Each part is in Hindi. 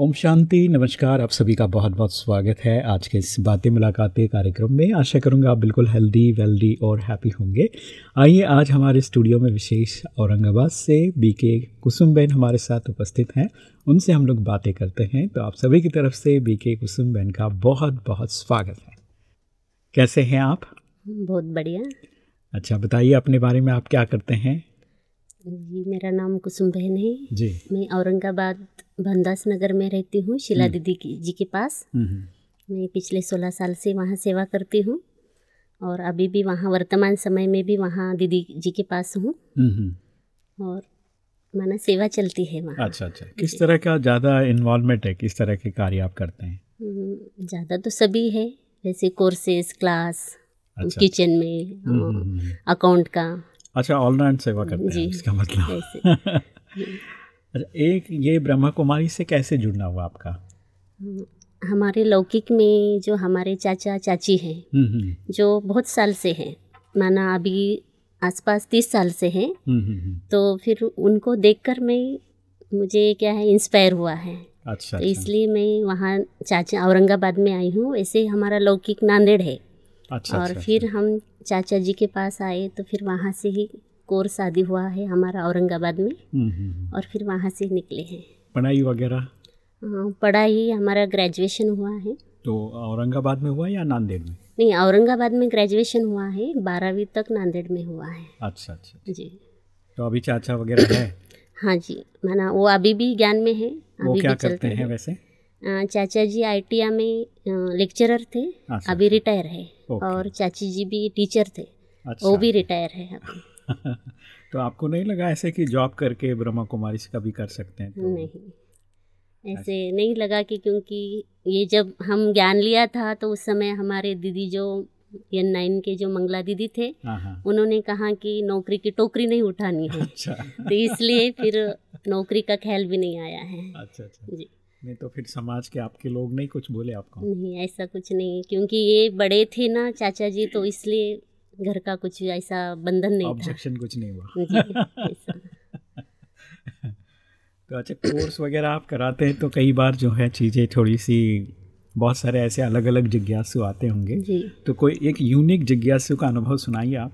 ओम शांति नमस्कार आप सभी का बहुत बहुत स्वागत है आज के इस बातें मुलाकातें कार्यक्रम में। आशा करूँगा आप बिल्कुल हेल्दी वेल्दी और हैप्पी होंगे। आइए आज हमारे स्टूडियो में विशेष औरंगाबाद से बीके कुसुम बहन हमारे साथ उपस्थित हैं। उनसे हम लोग बातें करते हैं। तो आप सभी की तरफ़ से बीके कुसुम बहन का बहुत बहुत स्वागत है। कैसे हैं आप? बहुत बढ़िया। अच्छा बताइए अपने बारे में आप क्या करते हैं? जी मेरा नाम कुसुम बहन है। जी। मैं औरंगाबाद भंदास नगर में रहती हूँ शीला हम्म। दीदी की जी के पास। हम्म, मैं पिछले सोलह साल से वहाँ सेवा करती हूँ और अभी भी वहाँ वर्तमान समय में भी वहाँ दीदी जी के पास हूँ। हम्म, हम्म। और माना सेवा चलती है वहाँ। अच्छा अच्छा। किस तरह का ज़्यादा इन्वॉल्वमेंट है? किस तरह के कार्य आप करते हैं? हम्म, ज़्यादा तो सभी है जैसे कोर्सेज क्लास अच्छा। किचन हम्म, में हम्म, हम्म। अकाउंट का। अच्छा ऑलराउंड सेवा करते हैं इसका मतलब। अच्छा एक ये ब्रह्मा कुमारी से कैसे जुड़ना हुआ आपका? हमारे लौकिक में जो हमारे चाचा चाची हैं हम्म, हम्म, जो बहुत साल से हैं माना अभी आसपास तीस साल से हैं हम्म। तो फिर उनको देखकर मैं मुझे क्या है इंस्पायर हुआ है। अच्छा तो अच्छा। इसलिए मैं वहाँ चाचा औरंगाबाद में आई हूँ। ऐसे हमारा लौकिक नांदेड़ है। अच्छा और अच्छा, फिर अच्छा। हम चाचा जी के पास आए तो फिर वहाँ से ही कोर्स आदि हुआ है हमारा औरंगाबाद में। हम्म, हम्म, हम्म। और फिर वहाँ से निकले हैं। पढ़ाई वगैरह? हाँ, पढ़ाई हमारा ग्रेजुएशन हुआ है। तो औरंगाबाद में हुआ या नांदेड़ में? नहीं औरंगाबाद में ग्रेजुएशन हुआ है बारहवीं तक नांदेड़ में हुआ है। अच्छा अच्छा जी। तो अभी चाचा वगैरह है? हाँ जी माना वो अभी भी ज्ञान में है अभी वो क्या करते हैं। वैसे? चाचा जी आईटीआई में लेक्चरर थे अच्छा। अभी रिटायर है और चाची जी भी टीचर थे अच्छा। वो भी रिटायर है अभी। तो आपको नहीं लगा ऐसे कि जॉब करके ब्रह्मा कुमारी से कभी कर सकते हैं? तो नहीं। ऐसे। अच्छा। नहीं लगा कि क्योंकि ये जब हम ज्ञान लिया था तो उस समय हमारे दीदी जो एन नाइन के जो मंगला दीदी थे हाँ हाँ। उन्होंने कहा कि नौकरी की टोकरी नहीं उठानी है। अच्छा। तो इसलिए फिर नौकरी का ख्याल भी नहीं आया है। अच्छा अच्छा। जी। नहीं तो फिर समाज के आपके लोग नहीं कुछ बोले आपको? नहीं ऐसा कुछ नहीं क्योंकि ये बड़े थे ना चाचा जी तो इसलिए घर का कुछ ऐसा बंधन नहीं ऑब्जेक्शन कुछ नहीं हुआ। तो अच्छा कोर्स वगैरह आप कराते हैं तो कई बार जो है चीज़ें थोड़ी सी बहुत सारे ऐसे अलग अलग जिज्ञासु आते होंगे। जी। तो कोई एक यूनिक जिज्ञासु का अनुभव सुनाइए आप।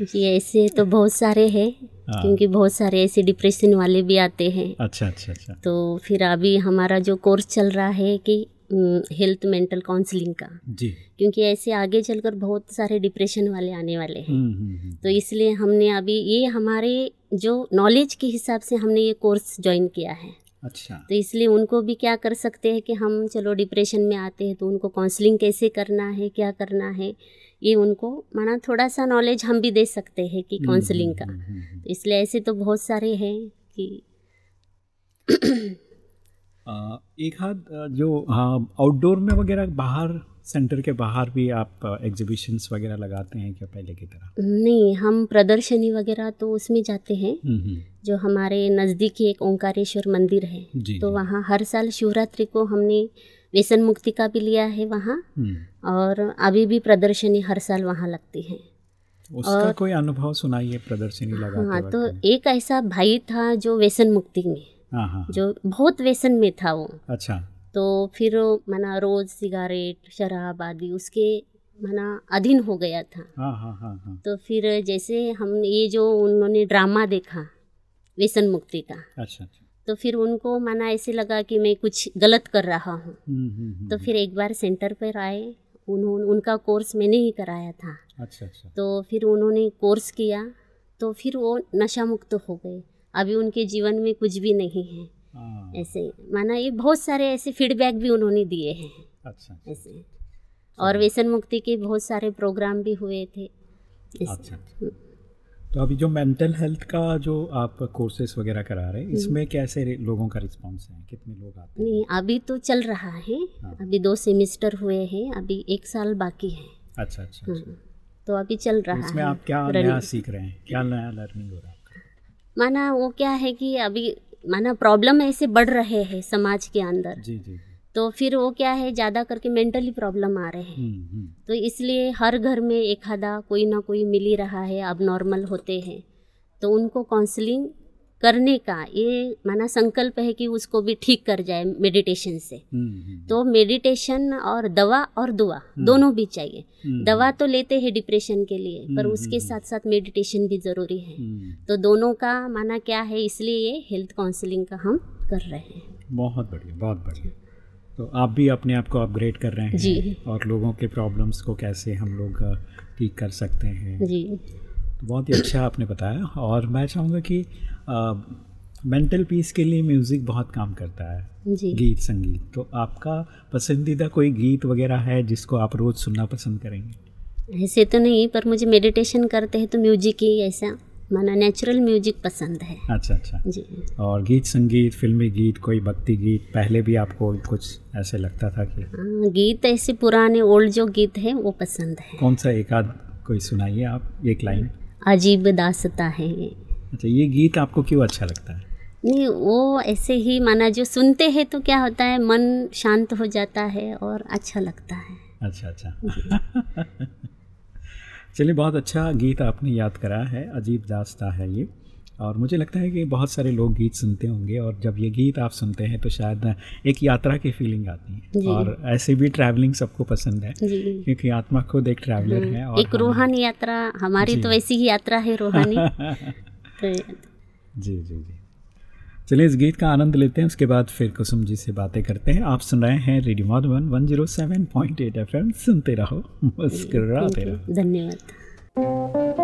जी ऐसे तो बहुत सारे हाँ। क्योंकि बहुत सारे ऐसे डिप्रेशन वाले भी आते हैं। अच्छा अच्छा अच्छा। तो फिर अभी हमारा जो कोर्स चल रहा है कि हेल्थ मेंटल काउंसलिंग का। जी। क्योंकि ऐसे आगे चलकर बहुत सारे डिप्रेशन वाले आने वाले हैं। हम्म, हम्म, हम्म। तो इसलिए हमने अभी ये हमारे जो नॉलेज के हिसाब से हमने ये कोर्स ज्वाइन किया है। अच्छा तो इसलिए उनको भी क्या कर सकते हैं कि हम चलो डिप्रेशन में आते हैं तो उनको काउंसलिंग कैसे करना है क्या करना है ये उनको माना थोड़ा सा नॉलेज हम भी दे सकते हैं कि काउंसलिंग का हम्म, हम्म, हम्म। तो इसलिए ऐसे तो बहुत सारे हैं कि एक हाथ जो हाँ आउटडोर में वगैरह बाहर सेंटर के बाहर भी आप एग्जीबिशंस वगैरह लगाते हैं क्या पहले की तरह? नहीं हम प्रदर्शनी वगैरह तो उसमें जाते हैं। हम्म, हम्म। जो हमारे नज़दीक ही एक ओंकारेश्वर मंदिर है जी तो वहाँ हर साल शिवरात्रि को हमने व्यसन मुक्ति का भी लिया है वहाँ। हम्म। और अभी भी प्रदर्शनी हर साल वहाँ लगती है। उसका और- कोई अनुभव सुनाइए प्रदर्शनी लगाते हाँ तो एक ऐसा भाई था जो व्यसन मुक्ति में हाँ हाँ। जो बहुत व्यसन में था वो। अच्छा। तो फिर माना रोज़ सिगारेट शराब आदि उसके माना अधीन हो गया था। हाँ हाँ हाँ हाँ। तो फिर जैसे हम ये जो उन्होंने ड्रामा देखा व्यसन मुक्ति का अच्छा अच्छा। तो फिर उनको माना ऐसे लगा कि मैं कुछ गलत कर रहा हूँ। हम्म, हम्म, हम्म, तो फिर एक बार सेंटर पर आए उन्होंने उनका कोर्स मैंने ही कराया था। अच्छा अच्छा। तो फिर उन्होंने कोर्स किया तो फिर वो नशा मुक्त हो गए। अभी उनके जीवन में कुछ भी नहीं हाँ, ऐसे माना ये बहुत सारे ऐसे फीडबैक भी उन्होंने दिए हैं। अच्छा ऐसे और व्यसन मुक्ति के बहुत सारे प्रोग्राम भी हुए थे। अच्छा अच्छा। तो अभी जो मेंटल हेल्थ का जो आप कोर्सेज वगैरह करा रहे हैं इसमें कैसे लोगों का रिस्पांस है? कितने लोग आते हैं? नहीं अभी तो चल रहा है। हाँ। अभी दो सेमिस्टर हुए हैं अभी एक साल बाकी है। अच्छा अच्छा अच्छा। हाँ, तो अभी चल तो रहा इसमें है। आप क्या नया सीख रहे हैं? क्या नया लर्निंग हो रहा है माना वो क्या है कि अभी माना प्रॉब्लम ऐसे बढ़ रहे हैं समाज के अंदर। जी जी तो फिर वो क्या है ज़्यादा करके मेंटली प्रॉब्लम आ रहे हैं। हम्म हम्म। तो इसलिए हर घर में एक आधा कोई ना कोई मिल ही रहा है अब नॉर्मल होते हैं। तो उनको काउंसलिंग करने का ये माना संकल्प है कि उसको भी ठीक कर जाए मेडिटेशन से। हम्म, हम्म, तो मेडिटेशन और दवा और दुआ दोनों भी चाहिए। हम्म, दवा तो लेते हैं डिप्रेशन के लिए पर हम्म, उसके हम्म, साथ साथ मेडिटेशन भी ज़रूरी है। हम्म, तो दोनों का माना क्या है इसलिए ये हेल्थ काउंसलिंग का हम कर रहे हैं। बहुत बढ़िया बहुत बढ़िया। तो आप भी अपने आप को अपग्रेड कर रहे हैं जी। और लोगों के प्रॉब्लम्स को कैसे हम लोग ठीक कर सकते हैं। जी। तो बहुत ही अच्छा आपने बताया और मैं चाहूँगा कि मेंटल पीस के लिए म्यूज़िक बहुत काम करता है। जी। गीत संगीत। तो आपका पसंदीदा कोई गीत वगैरह है जिसको आप रोज़ सुनना पसंद करेंगे? ऐसे तो नहीं पर मुझे मेडिटेशन करते हैं तो म्यूज़िक ही ऐसा माना नेचुरल म्यूज़िक पसंद है। अच्छा अच्छा। जी। और गीत संगीत फिल्मी गीत कोई भक्ति गीत पहले भी आपको कुछ ऐसे लगता था कि? हाँ, गीत ऐसे पुराने ओल्ड जो गीत है वो पसंद है। कौन सा एक आध कोई सुनाइए आप एक लाइन। अजीब दासता है अच्छा ये गीत आपको क्यों अच्छा लगता है? नहीं वो ऐसे ही माना जो सुनते हैं तो क्या होता है मन शांत हो जाता है और अच्छा लगता है। अच्छा अच्छा। चलिए बहुत अच्छा गीत आपने याद करा है अजीब दास्ता है ये। और मुझे लगता है कि बहुत सारे लोग गीत सुनते होंगे और जब ये गीत आप सुनते हैं तो शायद एक यात्रा की फीलिंग आती है। और ऐसे भी ट्रैवलिंग सबको पसंद है क्योंकि आत्मा खुद एक ट्रैवलर है और एक रूहानी यात्रा हमारी तो ऐसी ही यात्रा है रूहानी। जी जी जी। चलिए इस गीत का आनंद लेते हैं उसके बाद फिर कुसुम जी से बातें करते हैं। आप सुन रहे हैं radio Madhuban one zero seven point eight F M. सुनते रहो मुस्कराते रहो। धन्यवाद।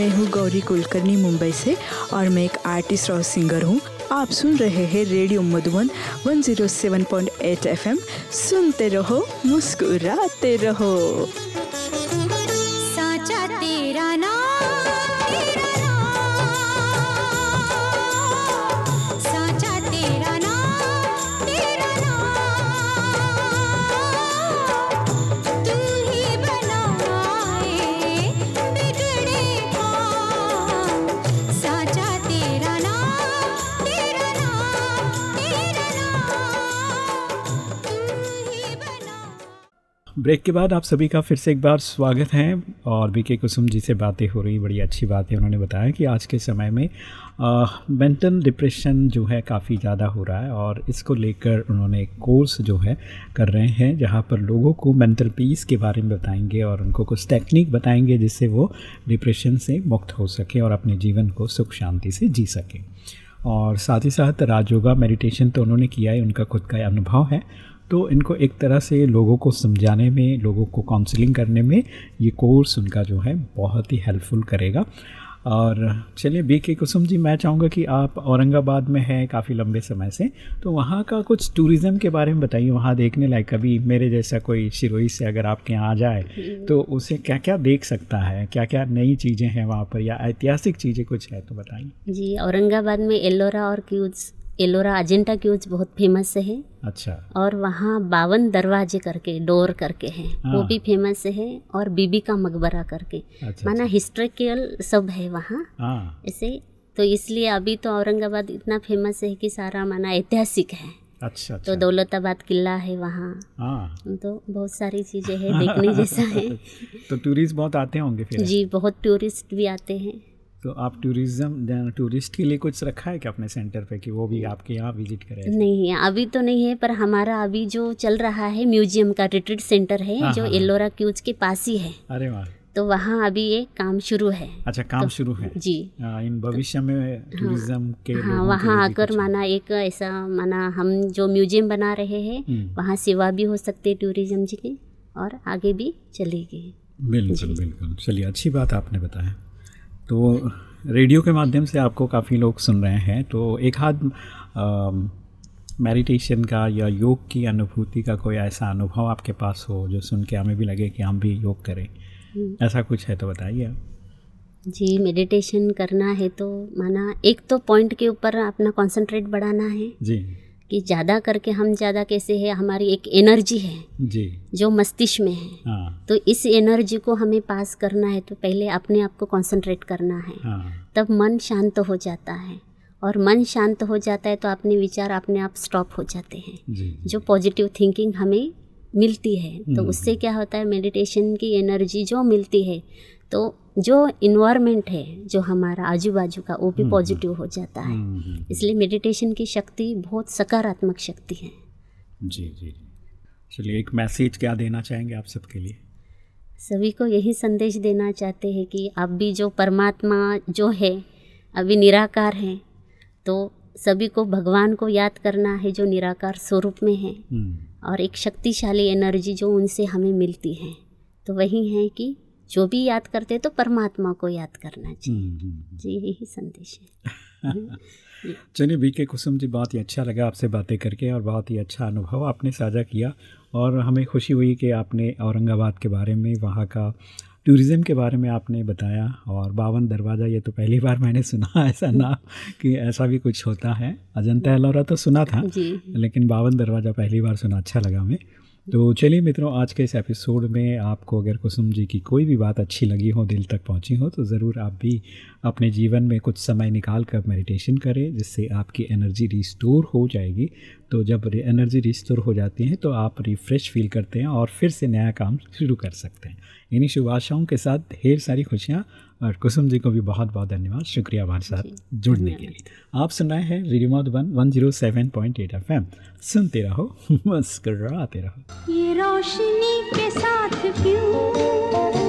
मैं हूँ गौरी कुलकर्णी मुंबई से और मैं एक आर्टिस्ट और सिंगर हूँ। आप सुन रहे हैं रेडियो मधुबन 107.8 एफएम सुनते रहो, मुस्कुराते रहो। ब्रेक के बाद आप सभी का फिर से एक बार स्वागत है और बी के कुसुम जी से बातें हो रही, बड़ी अच्छी बात है उन्होंने बताया कि आज के समय में मेंटल डिप्रेशन जो है काफ़ी ज़्यादा हो रहा है और इसको लेकर उन्होंने एक कोर्स जो है कर रहे हैं, जहाँ पर लोगों को मेंटल पीस के बारे में बताएँगे और उनको कुछ टेक्निक बताएँगे जिससे वो डिप्रेशन से मुक्त हो सके और अपने जीवन को सुख शांति से जी सकें। और साथ ही साथ राजयोगा मेडिटेशन तो उन्होंने किया है, उनका खुद का अनुभव है तो इनको एक तरह से लोगों को समझाने में लोगों को काउंसलिंग करने में ये कोर्स उनका जो है बहुत ही हेल्पफुल करेगा। और चलिए बी के कुसुम जी मैं चाहूँगा कि आप औरंगाबाद में हैं काफ़ी लंबे समय से तो वहाँ का कुछ टूरिज़्म के बारे में बताइए। वहाँ देखने लायक कभी मेरे जैसा कोई शिरोई से अगर आपके यहाँ आ जाए हम्म। तो उसे क्या क्या देख सकता है? क्या क्या नई चीज़ें हैं वहाँ पर या ऐतिहासिक चीज़ें कुछ है तो बताइए। जी औरंगाबाद में एलोरा और क्यूज एलोरा अजेंटा क्यूज बहुत फ़ेमस है अच्छा और वहाँ बावन दरवाजे करके डोर करके हैं वो हाँ। भी फ़ेमस है और बीबी का मकबरा करके अच्छा, माना हिस्ट्रिकल अच्छा। सब है वहाँ हाँ। ऐसे तो इसलिए अभी तो औरंगाबाद इतना फ़ेमस है कि सारा माना ऐतिहासिक है अच्छा, अच्छा। तो दौलताबाद किला है वहाँ हाँ। तो बहुत सारी चीज़ें हैं देखने जैसा है तो टूरिस्ट बहुत आते होंगे फिर जी बहुत टूरिस्ट भी आते हैं तो आप टूरिज़्म टूरिस्ट के लिए कुछ रखा है क्या अपने सेंटर पे कि वो भी आपके यहाँ विज़िट करें? नहीं अभी तो नहीं है पर हमारा अभी जो चल रहा है म्यूज़ियम का रिट्रीट सेंटर है हाँ, जो हाँ, हाँ। एलोरा क्यूज के पास ही है। अरे वाह। तो वहाँ अभी ये काम शुरू है। अच्छा काम तो, शुरू है? जी। आ, इन भविष्य में टूरिज़्म हाँ, के हाँ वहाँ आकर माना एक ऐसा माना हम जो म्यूज़ियम बना रहे हैं हम्म। वहाँ सेवा भी हो सकती है टूरिज़्म जी की और आगे भी चलेगी। बिल्कुल बिल्कुल। चलिए अच्छी बात आपने बताया। तो रेडियो के माध्यम से आपको काफ़ी लोग सुन रहे हैं। तो एक हाथ मेडिटेशन का या योग की अनुभूति का कोई ऐसा अनुभव आपके पास हो जो सुन के हमें भी लगे कि हम भी योग करें? हम्म। ऐसा कुछ है तो बताइए जी मेडिटेशन करना है तो माना एक तो पॉइंट के ऊपर अपना कंसंट्रेट बढ़ाना है। जी। कि ज़्यादा करके हम ज़्यादा कैसे है हमारी एक एनर्जी है जी जो मस्तिष्क में है हाँ। तो इस एनर्जी को हमें पास करना है तो पहले अपने आप को कंसंट्रेट करना है हाँ। तब मन शांत हो जाता है और मन शांत हो जाता है तो अपने विचार अपने आप स्टॉप हो जाते हैं जी, जो पॉजिटिव थिंकिंग हमें मिलती है तो हम्म। उससे क्या होता है मेडिटेशन की एनर्जी जो मिलती है तो जो इन्वायरमेंट है जो हमारा आजू बाजू का वो भी पॉजिटिव हम्म, हम्म। हो जाता है। हम्म, इसलिए मेडिटेशन की शक्ति बहुत सकारात्मक शक्ति है। जी जी चलिए एक मैसेज क्या देना चाहेंगे आप सबके लिए? सभी को यही संदेश देना चाहते हैं कि आप भी जो परमात्मा जो है अभी निराकार है तो सभी को भगवान को याद करना है जो निराकार स्वरूप में है। और एक शक्तिशाली एनर्जी जो उनसे हमें मिलती है। तो वही है कि जो भी याद करते तो परमात्मा को याद करना चाहिए। हम्म, हम्म, हम्म। जी यही संदेश है। चलिए बी के कुसुम जी बहुत ही अच्छा लगा आपसे बातें करके और बहुत ही अच्छा अनुभव आपने साझा किया। और हमें खुशी हुई कि आपने औरंगाबाद के बारे में वहाँ का टूरिज़्म के बारे में आपने बताया। और बावन दरवाज़ा ये तो पहली बार मैंने सुना ऐसा ना कि ऐसा भी कुछ होता है। अजंता एलोरा तो सुना था लेकिन बावन दरवाज़ा पहली बार सुना अच्छा लगा हमें। तो चलिए मित्रों, आज के इस एपिसोड में आपको अगर कुसुम जी की कोई भी बात अच्छी लगी हो, दिल तक पहुँची हो तो ज़रूर आप भी अपने जीवन में कुछ समय निकाल कर मेडिटेशन करें, जिससे आपकी एनर्जी रिस्टोर हो जाएगी। तो जब एनर्जी रिस्टोर हो जाती है तो आप रिफ़्रेश फील करते हैं और फिर से नया काम शुरू कर सकते हैं। इन्हीं शुभ आशाओं के साथ ढेर सारी खुशियाँ। और कुसुम जी को भी बहुत बहुत धन्यवाद। शुक्रिया हमारे साथ जुड़ने के लिए। आप सुन रहे हैं radio Madhuban one zero seven point eight F M सुनते रहो मुस्कराते रहो। ये रोशनी के साथ क्यों?